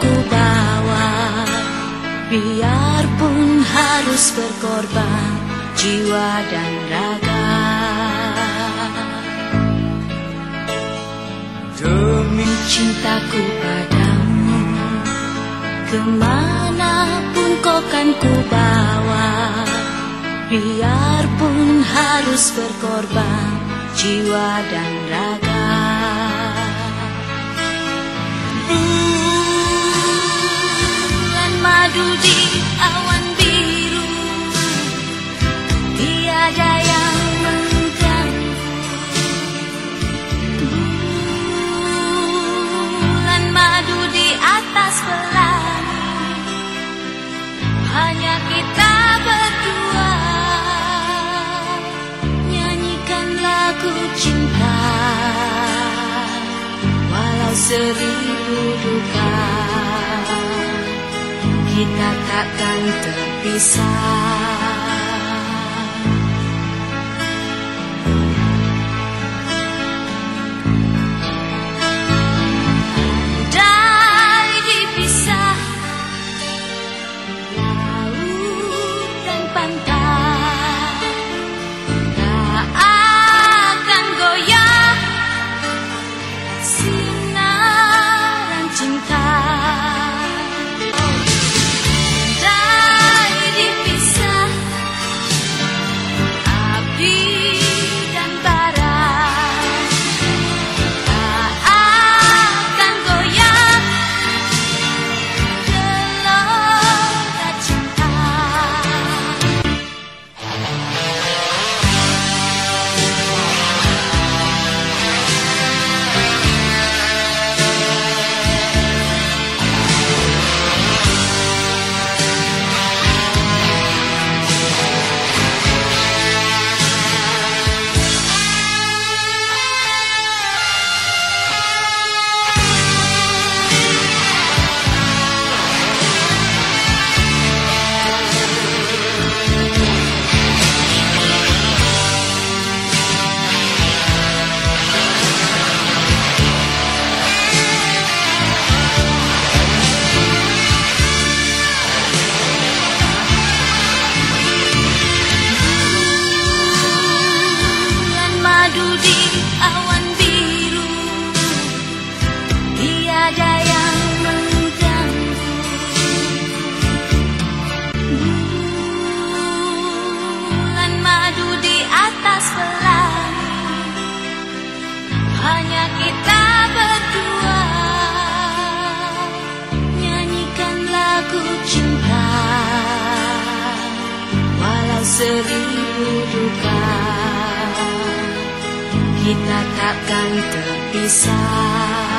ku bawa. Biarpun harus berkorban jiwa dan raga. Demi cintaku padamu Ke mana pun kau kan ku bawa. Biarpun harus berkorban jiwa dan raga seribu duka Kita takkan terpisah seribu duka Kita takkan terpisah